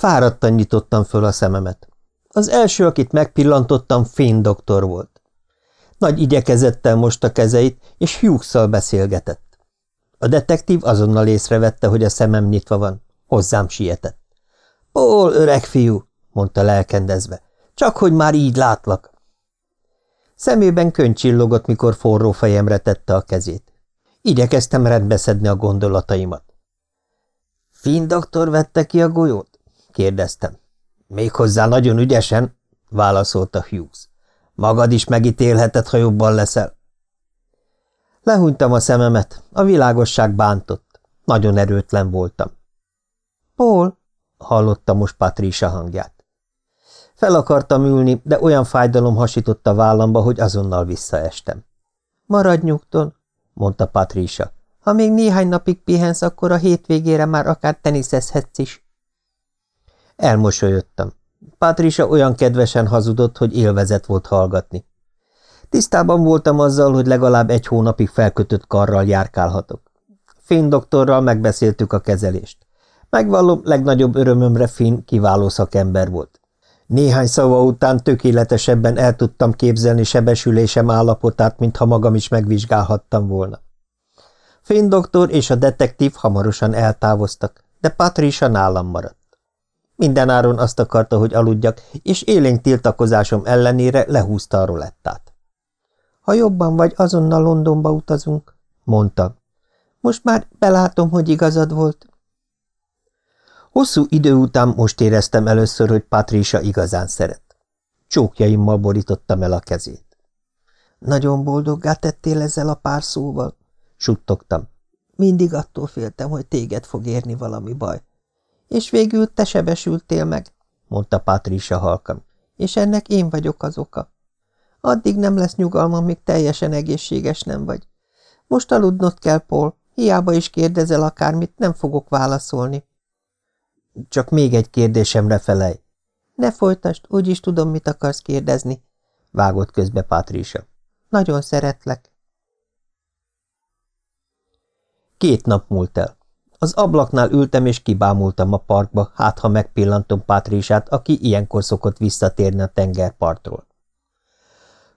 Fáradtan nyitottam föl a szememet. Az első, akit megpillantottam, Finn doktor volt. Nagy igyekezettel mosta kezeit, és hughes beszélgetett. A detektív azonnal észrevette, hogy a szemem nyitva van. Hozzám sietett. – Paul, öreg fiú! – mondta lelkendezve. – Csak hogy már így látlak! Szemében könyv mikor forró fejemre tette a kezét. Igyekeztem rendbeszedni a gondolataimat. – Finn doktor vette ki a golyót? – kérdeztem. – Méghozzá nagyon ügyesen – válaszolta Hughes. – Magad is megítélheted, ha jobban leszel. Lehúnytam a szememet, a világosság bántott. Nagyon erőtlen voltam. – Paul! – hallotta most Patricia hangját. Fel akartam ülni, de olyan fájdalom hasított a vállamba, hogy azonnal visszaestem. – Maradj nyugton! – mondta Patricia. – Ha még néhány napig pihensz, akkor a hétvégére már akár teniszezhetsz is. Elmosolyodtam. Patricia olyan kedvesen hazudott, hogy élvezet volt hallgatni. Tisztában voltam azzal, hogy legalább egy hónapig felkötött karral járkálhatok. Finn doktorral megbeszéltük a kezelést. Megvallom, legnagyobb örömömre Finn kiváló szakember volt. Néhány szava után tökéletesebben el tudtam képzelni sebesülésem állapotát, mintha magam is megvizsgálhattam volna. Finn doktor és a detektív hamarosan eltávoztak, de Patricia nálam maradt. Mindenáron azt akarta, hogy aludjak, és élénk tiltakozásom ellenére lehúzta a rolettát. Ha jobban vagy, azonnal Londonba utazunk, mondta. Most már belátom, hogy igazad volt. Hosszú idő után most éreztem először, hogy Patricia igazán szeret. Csókjaimmal borítottam el a kezét. Nagyon boldoggá tettél ezzel a pár szóval, suttogtam. Mindig attól féltem, hogy téged fog érni valami baj. És végül te sebesültél meg, mondta Patricia halkan, és ennek én vagyok az oka. Addig nem lesz nyugalmam, míg teljesen egészséges nem vagy. Most aludnod kell, Paul. Hiába is kérdezel akármit, nem fogok válaszolni. Csak még egy kérdésemre felej. Ne folytasd, úgyis tudom, mit akarsz kérdezni, vágott közbe Patricia. Nagyon szeretlek. Két nap múlt el. Az ablaknál ültem és kibámultam a parkba, hát ha megpillantom Pátrísát, aki ilyenkor szokott visszatérni a tengerpartról.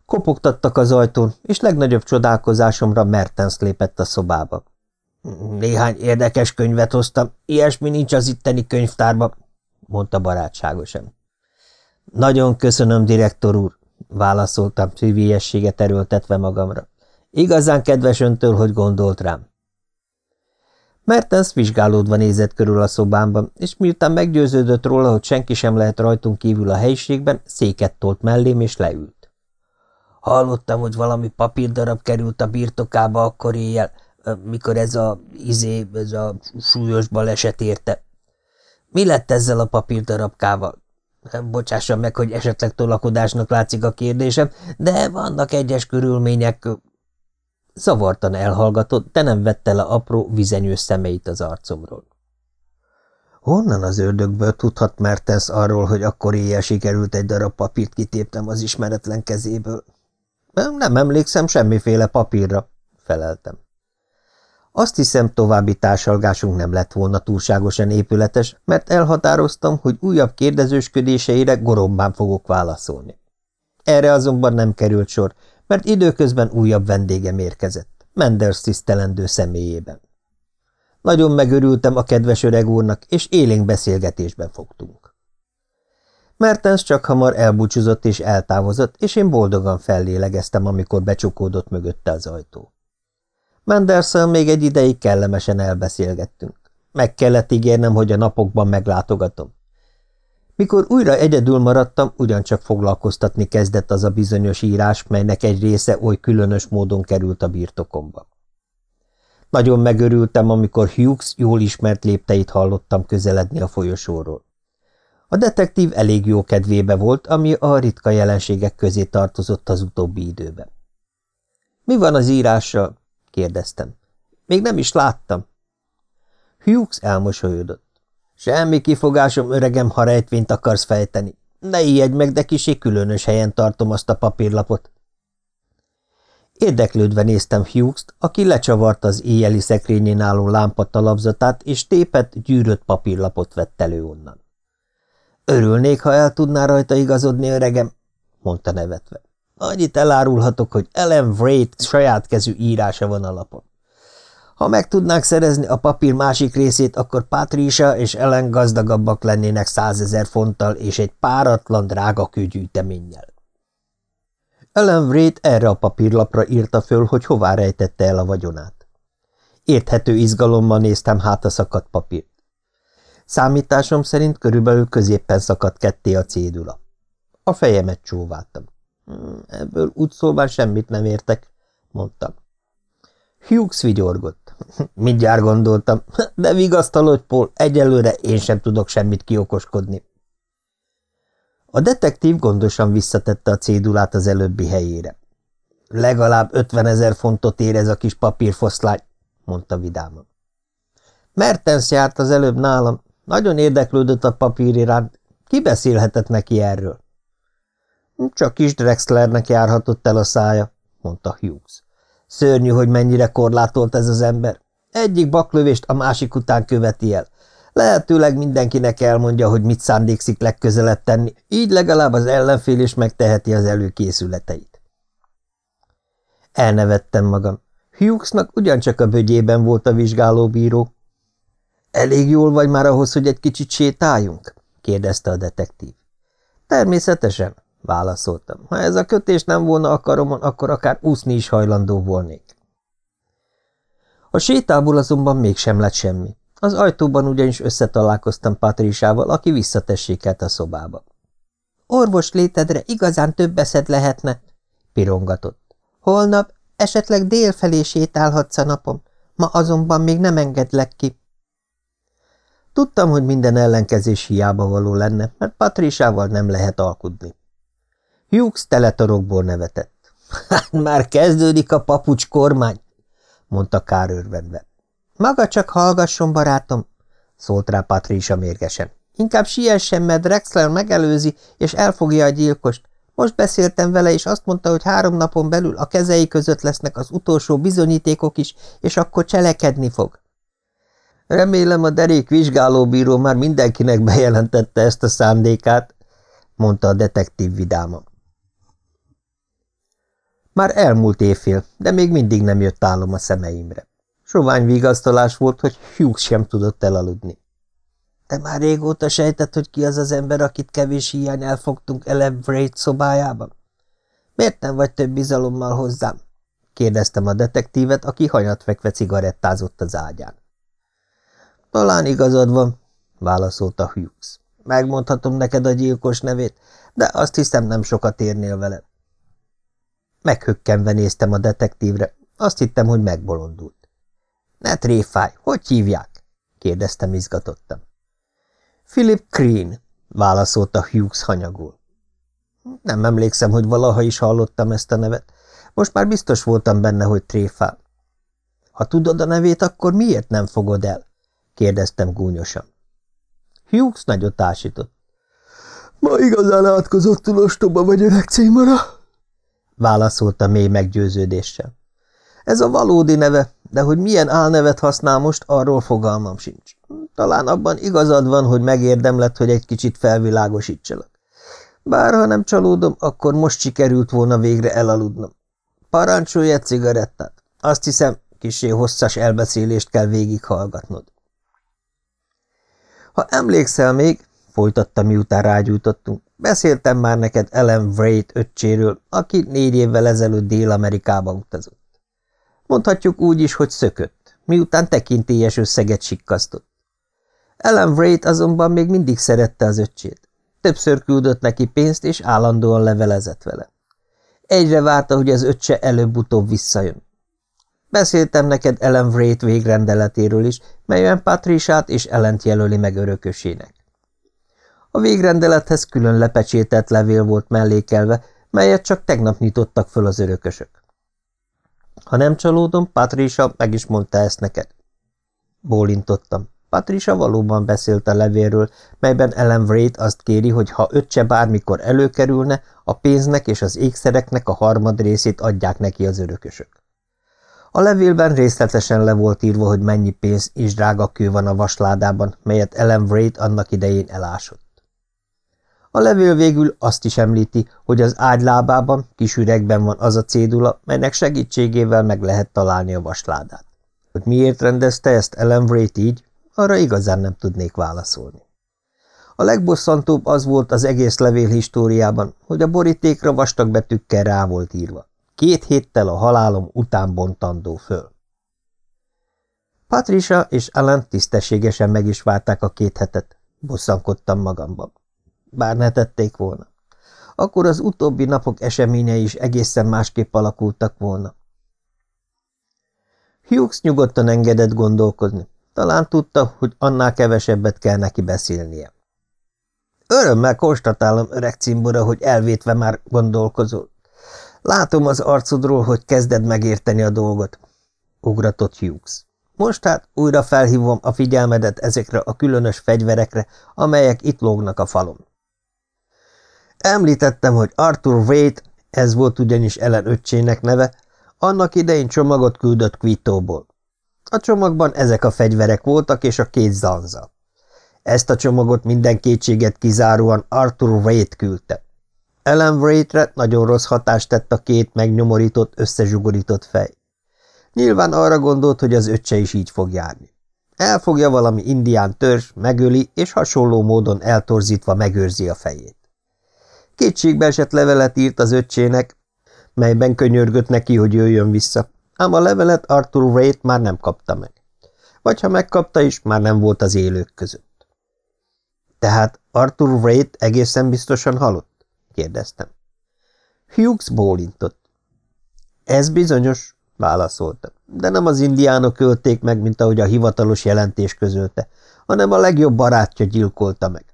Kopogtattak az ajtón, és legnagyobb csodálkozásomra Mertens lépett a szobába. Néhány érdekes könyvet hoztam, ilyesmi nincs az itteni könyvtárban, mondta barátságosan. Nagyon köszönöm, direktor úr, válaszoltam szűvélyességet erőltetve magamra. Igazán kedves öntől, hogy gondolt rám. Mertens vizsgálódva nézett körül a szobámban, és miután meggyőződött róla, hogy senki sem lehet rajtunk kívül a helyiségben, széket tolt mellém, és leült. Hallottam, hogy valami papírdarab került a birtokába akkor éjjel, mikor ez a izé, ez a súlyos baleset érte. Mi lett ezzel a papírdarabkával? Bocsássam meg, hogy esetleg tolakodásnak látszik a kérdésem, de vannak egyes körülmények. Zavartan elhallgatott, de nem vette le apró, vizenyős szemeit az arcomról. Honnan az ördögből tudhat Mertens arról, hogy akkor éjjel sikerült egy darab papírt kitéptem az ismeretlen kezéből? Nem emlékszem semmiféle papírra, feleltem. Azt hiszem, további társalgásunk nem lett volna túlságosan épületes, mert elhatároztam, hogy újabb kérdezősködéseire gorombán fogok válaszolni. Erre azonban nem került sor, mert időközben újabb vendégem érkezett, Menders tisztelendő személyében. Nagyon megörültem a kedves öreg úrnak, és élénk beszélgetésben fogtunk. Mertens csak hamar elbúcsúzott és eltávozott, és én boldogan fellélegeztem, amikor becsukódott mögötte az ajtó. Menderszön még egy ideig kellemesen elbeszélgettünk. Meg kellett ígérnem, hogy a napokban meglátogatom. Mikor újra egyedül maradtam, ugyancsak foglalkoztatni kezdett az a bizonyos írás, melynek egy része oly különös módon került a birtokomba. Nagyon megörültem, amikor Hughes jól ismert lépteit hallottam közeledni a folyosóról. A detektív elég jó kedvébe volt, ami a ritka jelenségek közé tartozott az utóbbi időben. – Mi van az írással? kérdeztem. Még nem is láttam. Hughes elmosolyodott. Semmi kifogásom, öregem, ha rejtvényt akarsz fejteni. Ne ijedj meg, de kisé különös helyen tartom azt a papírlapot. Érdeklődve néztem Hughes-t, aki lecsavarta az éjjeli szekrényén álló lámpa talapzatát, és tépet, gyűrött papírlapot vett elő onnan. Örülnék, ha el tudná rajta igazodni, öregem, mondta nevetve. Annyit elárulhatok, hogy Ellen Wright saját kezű írása van a lapon. Ha meg tudnák szerezni a papír másik részét, akkor Patricia és Ellen gazdagabbak lennének százezer fonttal és egy páratlan drága kőgyűjteménnyel. Ellen Wright erre a papírlapra írta föl, hogy hová rejtette el a vagyonát. Érthető izgalommal néztem hát a szakadt papírt. Számításom szerint körülbelül középpen szakadt ketté a cédula. A fejemet csóváltam. Hmm, ebből úgy szóval semmit nem értek, mondtam. Hughes vigyorgott. Mindjárt gondoltam, de vigasztalod, Paul, egyelőre én sem tudok semmit kiokoskodni. A detektív gondosan visszatette a cédulát az előbbi helyére. Legalább ötven ezer fontot ér ez a kis papírfoszlány, mondta vidáman. Mertens járt az előbb nálam, nagyon érdeklődött a papír iránt. Ki beszélhetett neki erről? Csak kis Drexlernek járhatott el a szája, mondta Hughes. Szörnyű, hogy mennyire korlátolt ez az ember. Egyik baklövést a másik után követi el. Lehetőleg mindenkinek elmondja, hogy mit szándékszik legközelebb tenni, így legalább az ellenfél is megteheti az előkészületeit. Elnevettem magam. Hughesnak ugyancsak a bögyében volt a vizsgálóbíró. Elég jól vagy már ahhoz, hogy egy kicsit sétáljunk? kérdezte a detektív. Természetesen, válaszoltam. Ha ez a kötés nem volna a karomon, akkor akár úszni is hajlandó volnék. A sétából azonban mégsem lett semmi. Az ajtóban ugyanis összetalálkoztam Patrisával, aki visszatessékelt a szobába. Orvos létedre igazán több eszed lehetne, pirongatott. Holnap esetleg délfelé sétálhatsz a napom, ma azonban még nem engedlek ki. Tudtam, hogy minden ellenkezés hiába való lenne, mert Patrisával nem lehet alkudni. Hughes teletorokból nevetett. Hát már kezdődik a papucs kormány, mondta Kár örvendve. Maga csak hallgasson, barátom, szólt rá Patricia mérgesen. Inkább siessen, mert Drexler megelőzi, és elfogja a gyilkost. Most beszéltem vele, és azt mondta, hogy három napon belül a kezei között lesznek az utolsó bizonyítékok is, és akkor cselekedni fog. Remélem a derék vizsgálóbíró már mindenkinek bejelentette ezt a szándékát, mondta a detektív vidáman. Már elmúlt évfél, de még mindig nem jött álom a szemeimre. Sovány vigasztalás volt, hogy Hughes sem tudott elaludni. Te már régóta sejtett, hogy ki az az ember, akit kevés hiány elfogtunk Wright szobájában? Miért nem vagy több bizalommal hozzám? kérdeztem a detektívet, aki hanyatfekve cigarettázott az ágyán. Talán igazad van, válaszolta Hughes. Megmondhatom neked a gyilkos nevét, de azt hiszem nem sokat érnél vele. Meghökkenve néztem a detektívre, azt hittem, hogy megbolondult. Ne tréfáj, hogy hívják? kérdeztem izgatottam. Philip Green, válaszolta Hughes hanyagul. Nem emlékszem, hogy valaha is hallottam ezt a nevet. Most már biztos voltam benne, hogy tréfál. Ha tudod a nevét, akkor miért nem fogod el? kérdeztem gúnyosan. Hughes nagyot tásított. Ma igazán átkozottul ostoba vagy öreg címara, válaszolta mély meggyőződéssel. Ez a valódi neve, de hogy milyen álnevet használ most, arról fogalmam sincs. Talán abban igazad van, hogy megérdemlett, hogy egy kicsit felvilágosítsalak. Bár ha nem csalódom, akkor most sikerült volna végre elaludnom. Parancsolj egy cigarettát. Azt hiszem, kisé hosszas elbeszélést kell végighallgatnod. Ha emlékszel még, folytatta miután rágyújtottunk, beszéltem már neked Ellen Wright öccséről, aki négy évvel ezelőtt Dél-Amerikába utazott. Mondhatjuk úgy is, hogy szökött, miután tekintélyes összeget sikkasztott. Ellen Wright azonban még mindig szerette az öccsét. Többször küldött neki pénzt, és állandóan levelezett vele. Egyre várta, hogy az öccse előbb-utóbb visszajön. Beszéltem neked Ellen Wright végrendeletéről is, melyen Patriciát és Ellent jelöli meg örökösének. A végrendelethez külön lepecsételt levél volt mellékelve, melyet csak tegnap nyitottak föl az örökösök. Ha nem csalódom, Patricia meg is mondta ezt neked. Bólintottam. Patricia valóban beszélt a levélről, melyben Ellen Wright azt kéri, hogy ha öccse bármikor előkerülne, a pénznek és az ékszereknek a harmad részét adják neki az örökösök. A levélben részletesen le volt írva, hogy mennyi pénz és drága kő van a vasládában, melyet Ellen Wright annak idején elásott. A levél végül azt is említi, hogy az ágy lábában, kis üregben van az a cédula, melynek segítségével meg lehet találni a vasládát. Hogy miért rendezte ezt Ellen Wright így, arra igazán nem tudnék válaszolni. A legbosszantóbb az volt az egész levél históriában, hogy a borítékra vastag betűkkel rá volt írva. Két héttel a halálom után bontandó föl. Patricia és Alan tisztességesen meg is várták a két hetet, bosszankodtam magamban. Bár ne tették volna. Akkor az utóbbi napok eseményei is egészen másképp alakultak volna. Hughes nyugodtan engedett gondolkozni. Talán tudta, hogy annál kevesebbet kell neki beszélnie. Örömmel konstatálom, öreg cimbora, hogy elvétve már gondolkozol. Látom az arcodról, hogy kezded megérteni a dolgot, ugratott Hughes. Most hát újra felhívom a figyelmedet ezekre a különös fegyverekre, amelyek itt lógnak a falon. Említettem, hogy Arthur Wade, ez volt ugyanis Ellen öccsének neve, annak idején csomagot küldött Quittóból. A csomagban ezek a fegyverek voltak, és a két zanza. Ezt a csomagot minden kétséget kizáróan Arthur Wade küldte. Ellen Wade-re nagyon rossz hatást tett a két megnyomorított, összezsugorított fej. Nyilván arra gondolt, hogy az öccse is így fog járni. Elfogja valami indián törzs, megöli, és hasonló módon eltorzítva megőrzi a fejét. Kétségbe esett levelet írt az öccsének, melyben könyörgött neki, hogy jöjjön vissza, ám a levelet Arthur Wade már nem kapta meg. Vagy ha megkapta is, már nem volt az élők között. Tehát Arthur Wade egészen biztosan halott? kérdeztem. Hughes bólintott. Ez bizonyos, válaszolta, de nem az indiánok ölték meg, mint ahogy a hivatalos jelentés közölte, hanem a legjobb barátja gyilkolta meg.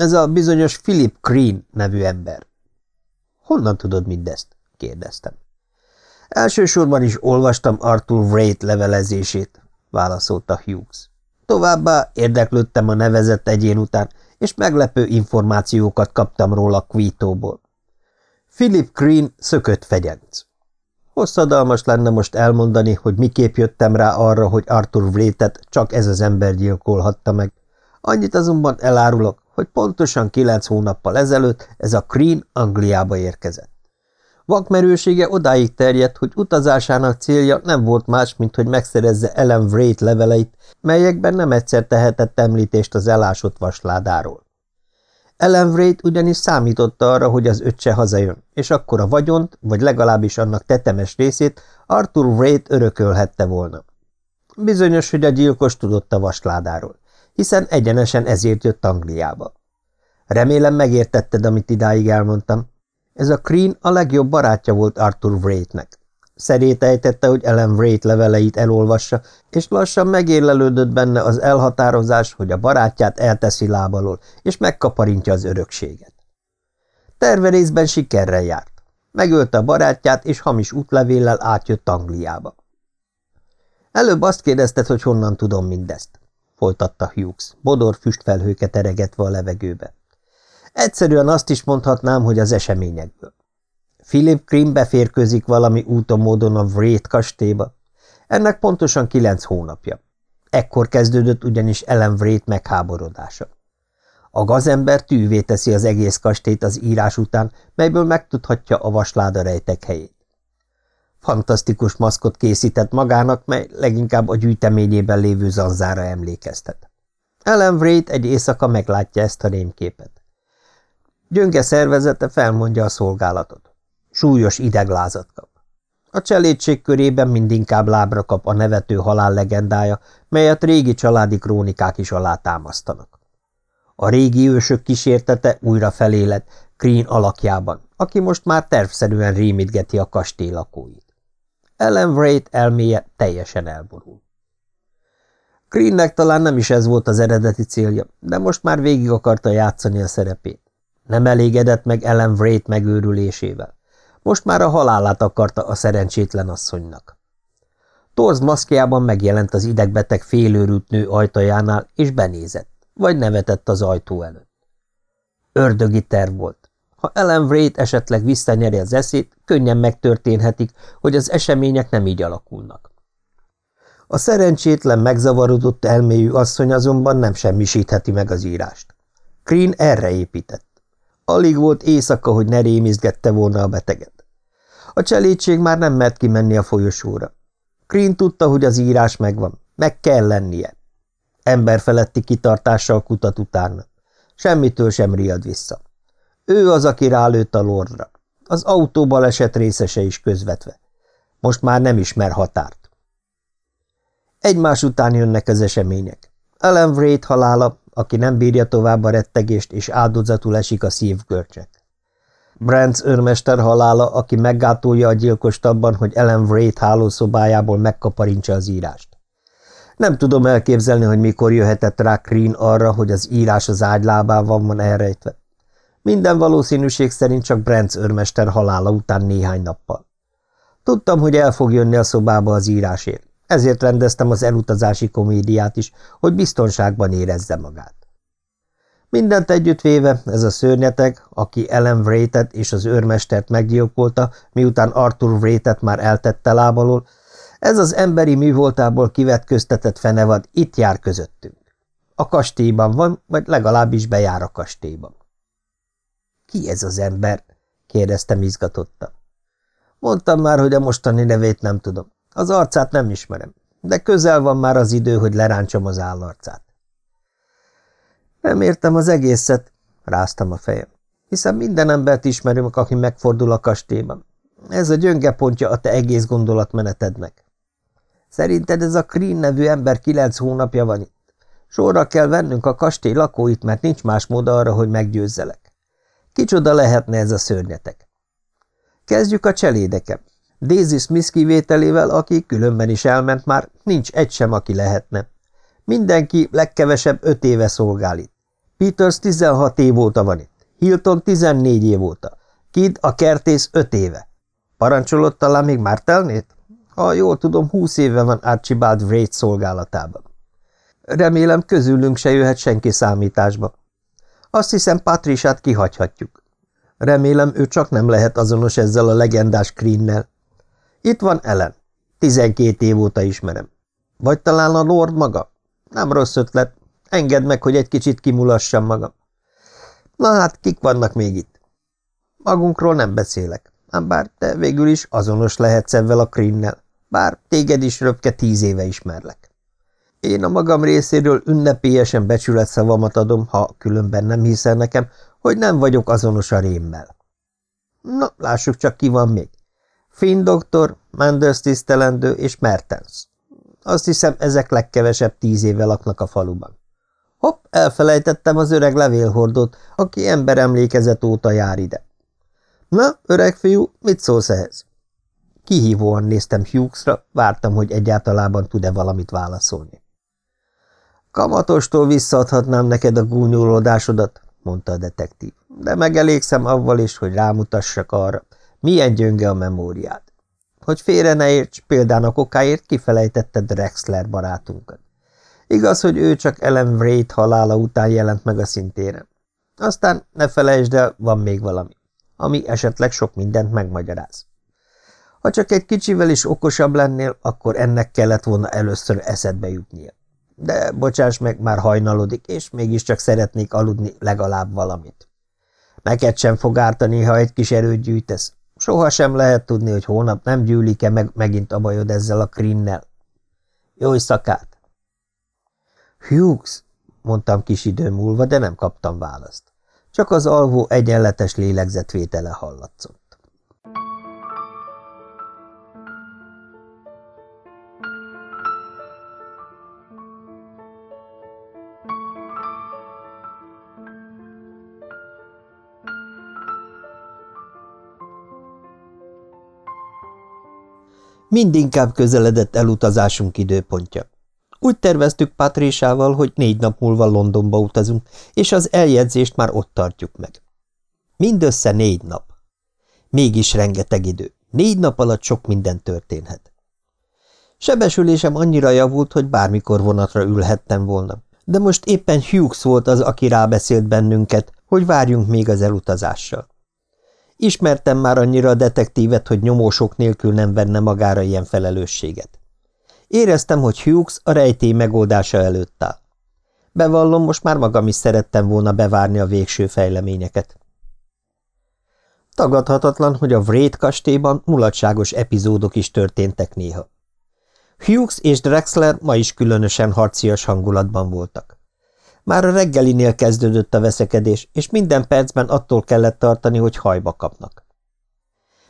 Ez a bizonyos Philip Green nevű ember. Honnan tudod mindezt? kérdeztem. Elsősorban is olvastam Arthur Wright levelezését, válaszolta Hughes. Továbbá érdeklődtem a nevezett egyén után, és meglepő információkat kaptam róla Quítóból. Philip Green szökött fegyenc. Hosszadalmas lenne most elmondani, hogy miképp jöttem rá arra, hogy Arthur Wright-et csak ez az ember gyilkolhatta meg. Annyit azonban elárulok, hogy pontosan kilenc hónappal ezelőtt ez a Green Angliába érkezett. Vakmerősége odáig terjedt, hogy utazásának célja nem volt más, mint hogy megszerezze Ellen Wright leveleit, melyekben nem egyszer tehetett említést az elásott vasládáról. Ellen Wright ugyanis számította arra, hogy az öccse hazajön, és akkor a vagyont, vagy legalábbis annak tetemes részét Arthur Wright örökölhette volna. Bizonyos, hogy a gyilkos tudott a vasládáról, hiszen egyenesen ezért jött Angliába. Remélem megértetted, amit idáig elmondtam, ez a Green a legjobb barátja volt Arthur Wraithnek. Szerét ejtette, hogy Ellen Wraith leveleit elolvassa, és lassan megérlelődött benne az elhatározás, hogy a barátját elteszi lábalól, és megkaparintja az örökséget. Terve részben sikerrel járt. Megölte a barátját, és hamis útlevéllel átjött Angliába. Előbb azt kérdezted, hogy honnan tudom mindezt, folytatta Hughes, bodor füstfelhőket eregetve a levegőbe. Egyszerűen azt is mondhatnám, hogy az eseményekből. Philip Grimm beférkőzik valami úton módon a Wraith kastélyba. Ennek pontosan kilenc hónapja. Ekkor kezdődött ugyanis Ellen Wraith megháborodása. A gazember tűvé teszi az egész kastélyt az írás után, melyből megtudhatja a vasláda rejtek helyét. Fantasztikus maszkot készített magának, mely leginkább a gyűjteményében lévő zanzára emlékeztet. Ellen Wraith egy éjszaka meglátja ezt a rémképet. Gyönge szervezete felmondja a szolgálatot. Súlyos ideglázat kap. A cselédség körében mindinkább lábra kap a nevető halál legendája, melyet régi családi krónikák is alátámasztanak. A régi ősök kísértete újra feléled Green alakjában, aki most már tervszerűen rémítgeti a kastély lakóit. Ellen Wright elméje teljesen elborul. Greennek talán nem is ez volt az eredeti célja, de most már végig akarta játszani a szerepét. Nem elégedett meg Ellen Wright megőrülésével. Most már a halálát akarta a szerencsétlen asszonynak. Torz maszkjában megjelent az idegbeteg félőrült nő ajtajánál, és benézett, vagy nevetett az ajtó előtt. Ördögi terv volt. Ha Ellen Wright esetleg visszanyeri az eszét, könnyen megtörténhetik, hogy az események nem így alakulnak. A szerencsétlen, megzavarodott elméjű asszony azonban nem semmisítheti meg az írást. Green erre épített. Alig volt éjszaka, hogy ne rémizgette volna a beteget. A cselédség már nem mert kimenni a folyosóra. Green tudta, hogy az írás megvan. Meg kell lennie. Emberfeletti kitartással kutat utána. Semmitől sem riad vissza. Ő az, aki rálőtt a lordra. Az autó baleset részese is közvetve. Most már nem ismer határt. Egymás után jönnek az események. Ellen Wraith halála, aki nem bírja tovább a rettegést, és áldozatul esik a szívgörcsek. Brands őrmester halála, aki meggátolja a gyilkost abban, hogy Ellen Wraith hálószobájából megkaparintsa az írást. Nem tudom elképzelni, hogy mikor jöhetett rá Green arra, hogy az írás az ágylábában van elrejtve. Minden valószínűség szerint csak Brands őrmester halála után néhány nappal. Tudtam, hogy el fog jönni a szobába az írásért, ezért rendeztem az elutazási komédiát is, hogy biztonságban érezze magát. Mindent együttvéve ez a szörnyeteg, aki Ellen Wraitet és az őrmestert meggyilkolta, miután Arthur Wraitet már eltette lábalól, ez az emberi művoltából kivetköztetett fenevad itt jár közöttünk. A kastélyban van, vagy legalábbis bejár a kastélyban. Ki ez az ember? kérdeztem izgatottan. Mondtam már, hogy a mostani nevét nem tudom. Az arcát nem ismerem, de közel van már az idő, hogy leráncsam az állarcát. Nem értem az egészet, ráztam a fejem, hiszen minden embert ismerünk, aki megfordul a kastélyban. Ez a gyönge pontja a te egész gondolatmenetednek. Szerinted ez a Kreen nevű ember kilenc hónapja van itt? Sorra kell vennünk a kastély lakóit, mert nincs más mód arra, hogy meggyőzzelek. Kicsoda lehetne ez a szörnyetek? Kezdjük a cselédeken. Daisy Smith kivételével, aki különben is elment már, nincs egy sem, aki lehetne. Mindenki legkevesebb öt éve szolgál itt. Peters 16 év óta van itt. Hilton 14 év óta. Kid a kertész öt éve. Parancsolott talán még Martelnét? Ha jól tudom, húsz éve van Archibald Wraith szolgálatában. Remélem közülünk se jöhet senki számításba. Azt hiszem, Patrisát kihagyhatjuk. Remélem, ő csak nem lehet azonos ezzel a legendás Creennel. Itt van Ellen. Tizenkét év óta ismerem. Vagy talán a Lord maga? Nem rossz ötlet. Engedd meg, hogy egy kicsit kimulassam magam. Na hát, kik vannak még itt? Magunkról nem beszélek, ám bár te végül is azonos lehetsz ezzel a Creennel, bár téged is röpke tíz éve ismerlek. Én a magam részéről ünnepélyesen becsületszavamat adom, ha különben nem hiszel nekem, hogy nem vagyok azonos a rémmel. Na, lássuk csak, ki van még. Finn doktor, Manders tisztelendő és Mertens. Azt hiszem, ezek legkevesebb tíz éve laknak a faluban. Hopp, elfelejtettem az öreg levélhordót, aki ember emlékezet óta jár ide. Na, öreg fiú, mit szólsz ehhez? Kihívóan néztem Hughesra, vártam, hogy egyáltalában tud-e valamit válaszolni. Kamatostól visszaadhatnám neked a gúnyolódásodat, mondta a detektív, de megelégszem avval is, hogy rámutassak arra, milyen gyönge a memóriád. Hogy félre ne érts, példának okáért kifelejtetted Drexler barátunkat. Igaz, hogy ő csak Ellen Wraith halála után jelent meg a szintéren. Aztán ne felejtsd el, van még valami, ami esetleg sok mindent megmagyaráz. Ha csak egy kicsivel is okosabb lennél, akkor ennek kellett volna először eszedbe jutnia. De bocsáss meg, már hajnalodik, és mégiscsak szeretnék aludni legalább valamit. Neked sem fog ártani, ha egy kis erőt gyűjtesz. Soha sem lehet tudni, hogy hónap nem gyűlik-e meg megint a bajod ezzel a krinnel. Jó szakát! Hughes, mondtam kis idő múlva, de nem kaptam választ. Csak az alvó egyenletes lélegzetvétele hallatszott. Mindinkább közeledett elutazásunk időpontja. Úgy terveztük Patrésával, hogy négy nap múlva Londonba utazunk, és az eljegyzést már ott tartjuk meg. Mindössze négy nap. Mégis rengeteg idő. Négy nap alatt sok minden történhet. Sebesülésem annyira javult, hogy bármikor vonatra ülhettem volna, de most éppen Hughes volt az, aki rábeszélt bennünket, hogy várjunk még az elutazással. Ismertem már annyira a detektívet, hogy nyomósok nélkül nem venne magára ilyen felelősséget. Éreztem, hogy Hughes a rejtély megoldása előtt áll. Bevallom, most már magam is szerettem volna bevárni a végső fejleményeket. tagadhatatlan, hogy a Wraith kastélyban mulatságos epizódok is történtek néha. Hughes és Drexler ma is különösen harcias hangulatban voltak. Már a reggelinél kezdődött a veszekedés, és minden percben attól kellett tartani, hogy hajba kapnak.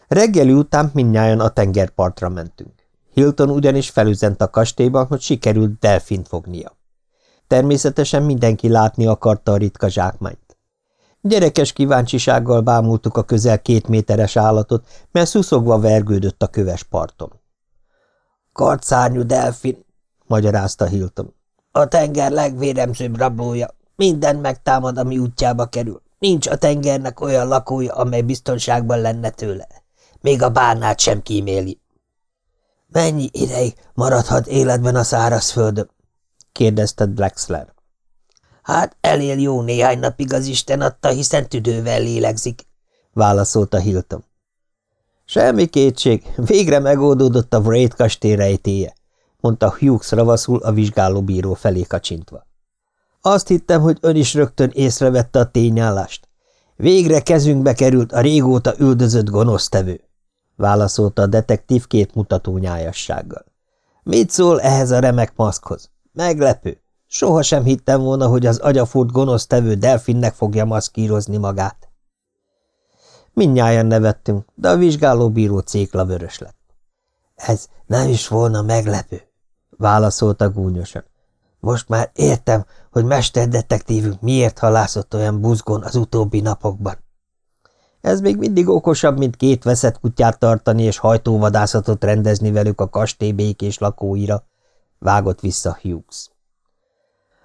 Reggeli után mindnyájan a tengerpartra mentünk. Hilton ugyanis felüzent a kastélyban, hogy sikerült delfint fognia. Természetesen mindenki látni akarta a ritka zsákmányt. Gyerekes kíváncsisággal bámultuk a közel két méteres állatot, mert szuszogva vergődött a köves parton. – Kartszárnyú delfin, magyarázta Hilton. A tenger legvéremzőbb rablója. Minden megtámad, ami útjába kerül. Nincs a tengernek olyan lakója, amely biztonságban lenne tőle. Még a bárnát sem kíméli. Mennyi ideig maradhat életben a szárazföldön? kérdezte Drexler. Hát elél jó néhány napig az Isten adta, hiszen tüdővel lélegzik, válaszolta Hilton. Semmi kétség, végre megoldódott a Wraith kastély rejtéje mondta Hughes ravaszul a vizsgálóbíró felé kacsintva. Azt hittem, hogy ön is rögtön észrevette a tényállást. Végre kezünkbe került a régóta üldözött gonosztevő, válaszolta a detektív két mutató nyájassággal. Mit szól ehhez a remek maszkhoz? Meglepő. Soha sem hittem volna, hogy az agyafurt gonosztevő delfinnek fogja maszkírozni magát. Mindnyájan nevettünk, de a vizsgálóbíró cékla vörös lett. Ez nem is volna meglepő, válaszolta gúnyosan. Most már értem, hogy mesterdetektívünk miért halászott olyan buzgón az utóbbi napokban. Ez még mindig okosabb, mint két veszett kutyát tartani és hajtóvadászatot rendezni velük a kastély békés lakóira, vágott vissza Hughes.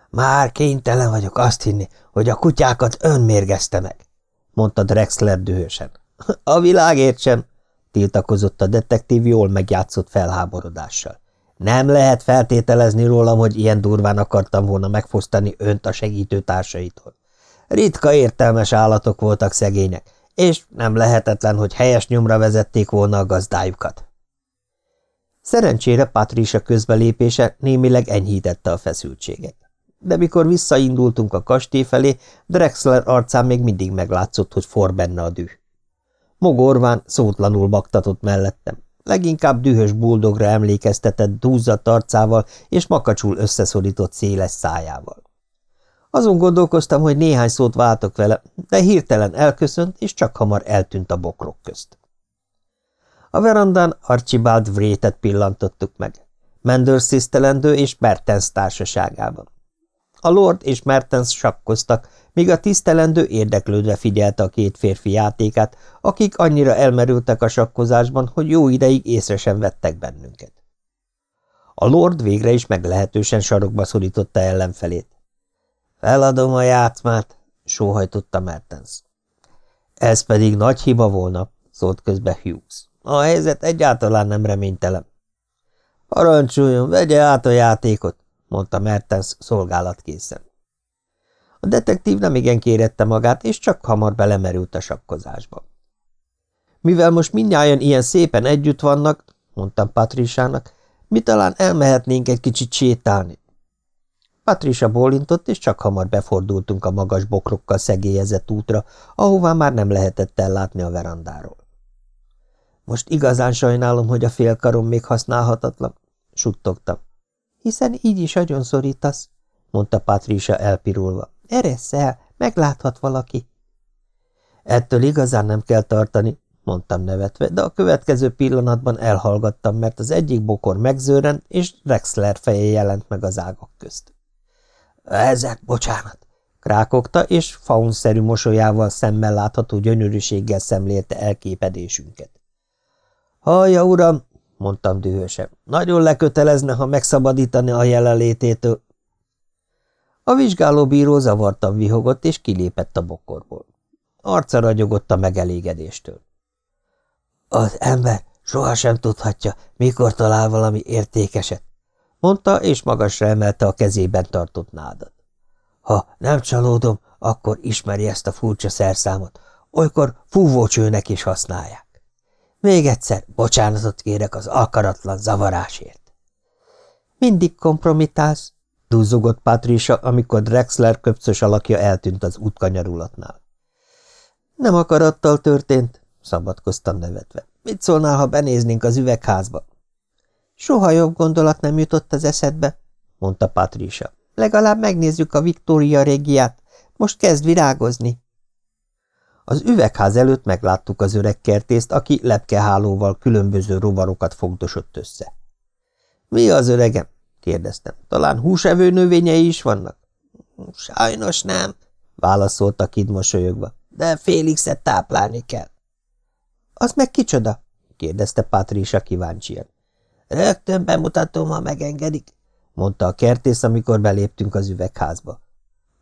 Már kénytelen vagyok azt hinni, hogy a kutyákat ön mérgezte meg, mondta Drexler dühösen. A világért sem, tiltakozott a detektív jól megjátszott felháborodással. Nem lehet feltételezni rólam, hogy ilyen durván akartam volna megfosztani önt a segítő társaitól. Ritka értelmes állatok voltak szegények, és nem lehetetlen, hogy helyes nyomra vezették volna a gazdájukat. Szerencsére Patricia közbelépése némileg enyhítette a feszültséget. De mikor visszaindultunk a kastély felé, Drexler arcán még mindig meglátszott, hogy for benne a düh. Mogorván szótlanul baktatott mellettem. Leginkább dühös buldogra emlékeztetett dúzzadt arcával és makacsul összeszorított széles szájával. Azon gondolkoztam, hogy néhány szót váltok vele, de hirtelen elköszönt, és csak hamar eltűnt a bokrok közt. A verandán Archibald Vrétet pillantottuk meg, tisztelendő és Mertens társaságában. A Lord és Mertens sakkoztak, míg a tisztelendő érdeklődve figyelte a két férfi játékát, akik annyira elmerültek a sakkozásban, hogy jó ideig észre sem vettek bennünket. A Lord végre is meglehetősen sarokba szorította ellenfelét. Feladom a játszmát, sóhajtotta Mertens. Ez pedig nagy hiba volna, szólt közbe Hughes. A helyzet egyáltalán nem reménytelen. Parancsoljon, vegye át a játékot, mondta Mertens szolgálatkészen. A detektív nem igen kérette magát, és csak hamar belemerült a sakkozásba. Mivel most mindnyájan ilyen szépen együtt vannak, mondtam Patrisának, mi talán elmehetnénk egy kicsit sétálni. Patricia bólintott, és csak hamar befordultunk a magas bokrokkal szegélyezett útra, ahová már nem lehetett ellátni a verandáról. Most igazán sajnálom, hogy a félkarom még használhatatlan, suttogtam. Hiszen így is agyon szorítasz, mondta Patricia elpirulva. Eressz el, megláthat valaki. Ettől igazán nem kell tartani, mondtam nevetve, de a következő pillanatban elhallgattam, mert az egyik bokor megzőrent, és Rexler feje jelent meg az ágak közt. Ezek, bocsánat, krákogta, és faunszerű mosolyával szemmel látható gyönyörűséggel szemlélte elképedésünket. Hallja, uram, mondtam dühösen, nagyon lekötelezne, ha megszabadítani a jelenlététől. A vizsgálóbíró zavartan vihogott, és kilépett a bokorból. Arca ragyogott a megelégedéstől. Az ember sohasem tudhatja, mikor talál valami értékeset, mondta, és magasra emelte a kezében tartott nádat. Ha nem csalódom, akkor ismeri ezt a furcsa szerszámot, olykor fúvócsőnek is használják. Még egyszer bocsánatot kérek az alkaratlan zavarásért. Mindig kompromitálsz, duzzogott Patricia, amikor Drexler köpcös alakja eltűnt az útkanyarulatnál. Nem akarattal történt, szabadkoztam nevetve. Mit szólnál, ha benéznénk az üvegházba? Soha jobb gondolat nem jutott az eszedbe, mondta Patricia. Legalább megnézzük a Victoria régiát. Most kezd virágozni. Az üvegház előtt megláttuk az öreg kertészt, aki lepkehálóval különböző rovarokat fogdosott össze. – Mi az öregem? – kérdeztem. – Talán húsevő növényei is vannak? – Sajnos nem – válaszolta Kid mosolyogva. – De Félixet táplálni kell. – Az meg kicsoda? – kérdezte Patricia kíváncsian. – Rögtön bemutatom, ha megengedik – mondta a kertész, amikor beléptünk az üvegházba.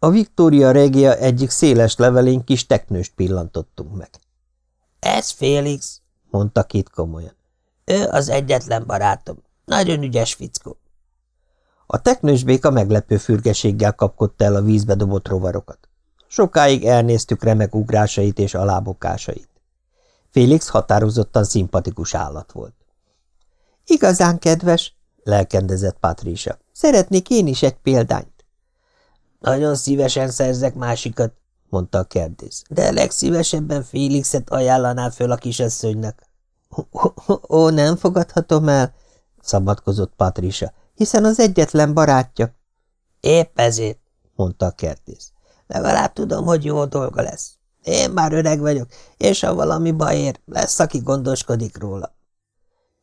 A Victoria Regia egyik széles levelén kis teknőst pillantottunk meg. – Ez Félix – mondta Kit komolyan. – Ő az egyetlen barátom. Nagyon ügyes fickó. A teknős béka meglepő fürgeséggel kapkodta el a vízbe dobott rovarokat. Sokáig elnéztük remek ugrásait és alábokásait. Félix határozottan szimpatikus állat volt. – Igazán kedves – lelkendezett Patricia. – Szeretnék én is egy példányt. Nagyon szívesen szerzek másikat, mondta a kertész, de legszívesebben Félixet ajánlaná föl a kisasszonynak. Ó, ó, nem fogadhatom el, szabadkozott Patricia, hiszen az egyetlen barátja. Épp ezért, mondta a kertész. Legalább tudom, hogy jó dolga lesz. Én már öreg vagyok, és ha valami baj ér, lesz, aki gondoskodik róla.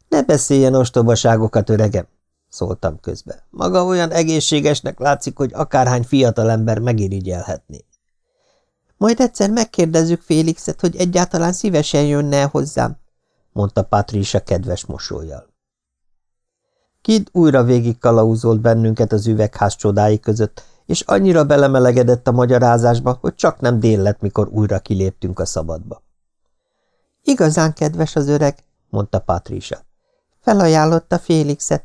Ne beszéljen ostobaságokat, öregem, szóltam közbe. Maga olyan egészségesnek látszik, hogy akárhány fiatalember megirigyelhetné. Majd egyszer megkérdezzük Félixet, hogy egyáltalán szívesen jönne -e hozzám, mondta Patricia kedves mosolyjal. Kid újra végig kalauzolt bennünket az üvegház csodái között, és annyira belemelegedett a magyarázásba, hogy csak nem dél lett, mikor újra kiléptünk a szabadba. Igazán kedves az öreg, mondta Patricia. Felajánlotta Félixet,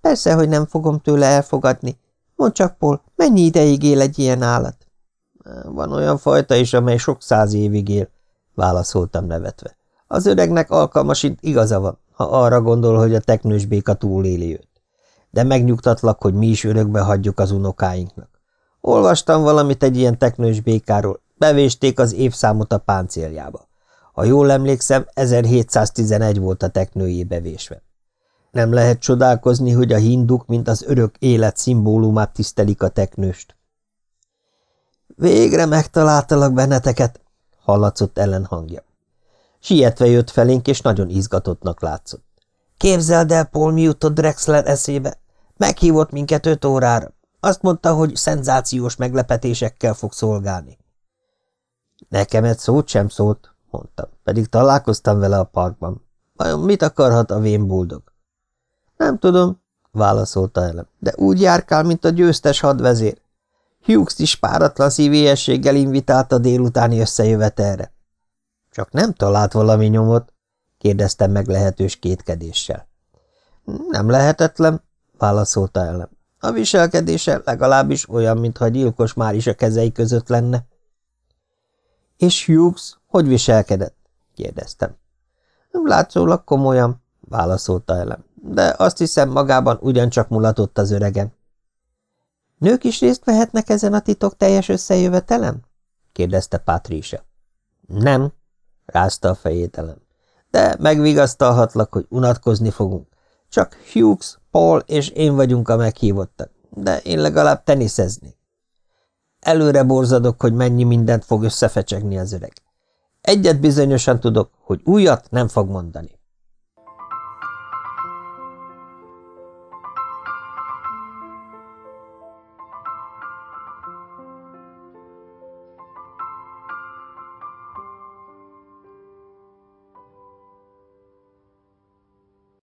Persze, hogy nem fogom tőle elfogadni. Mondd csak, Paul, mennyi ideig él egy ilyen állat? Van olyan fajta is, amely sok száz évig él, válaszoltam nevetve. Az öregnek alkalmasint igaza van, ha arra gondol, hogy a teknős béka túléli őt. De megnyugtatlak, hogy mi is örökbe hagyjuk az unokáinknak. Olvastam valamit egy ilyen teknős békáról, bevésték az évszámot a páncéljába. Ha jól emlékszem, 1711 volt a teknőjébe vésve. Nem lehet csodálkozni, hogy a hinduk, mint az örök élet szimbólumát tisztelik a teknőst. Végre megtaláltalak benneteket, hallatszott ellen hangja. Sietve jött felénk, és nagyon izgatottnak látszott. Képzeld el, Paul, jutott Drexler eszébe. Meghívott minket öt órára. Azt mondta, hogy szenzációs meglepetésekkel fog szolgálni. Nekem egy szót sem szólt, mondtam, pedig találkoztam vele a parkban. Vajon mit akarhat a vén boldog? Nem tudom, válaszolta Ellen, de úgy járkál, mint a győztes hadvezér. Hughes is páratlan szívélyességgel invitálta délutáni összejövetelre. Csak nem talált valami nyomot? kérdeztem meg lehetős kétkedéssel. Nem lehetetlen, válaszolta Ellen. A viselkedése legalábbis olyan, mintha gyilkos már is a kezei között lenne. És Hughes hogy viselkedett? kérdeztem. Látszólag komolyan, válaszolta Ellen de azt hiszem magában ugyancsak mulatott az öregen. Nők is részt vehetnek ezen a titok teljes összejövetelem? kérdezte Patricia. Nem, rázta a fejét elem. De megvigasztalhatlak, hogy unatkozni fogunk. Csak Hughes, Paul és én vagyunk a meghívottak, de én legalább teniszeznék. Előre borzadok, hogy mennyi mindent fog összefecsegni az öreg. Egyet bizonyosan tudok, hogy újat nem fog mondani.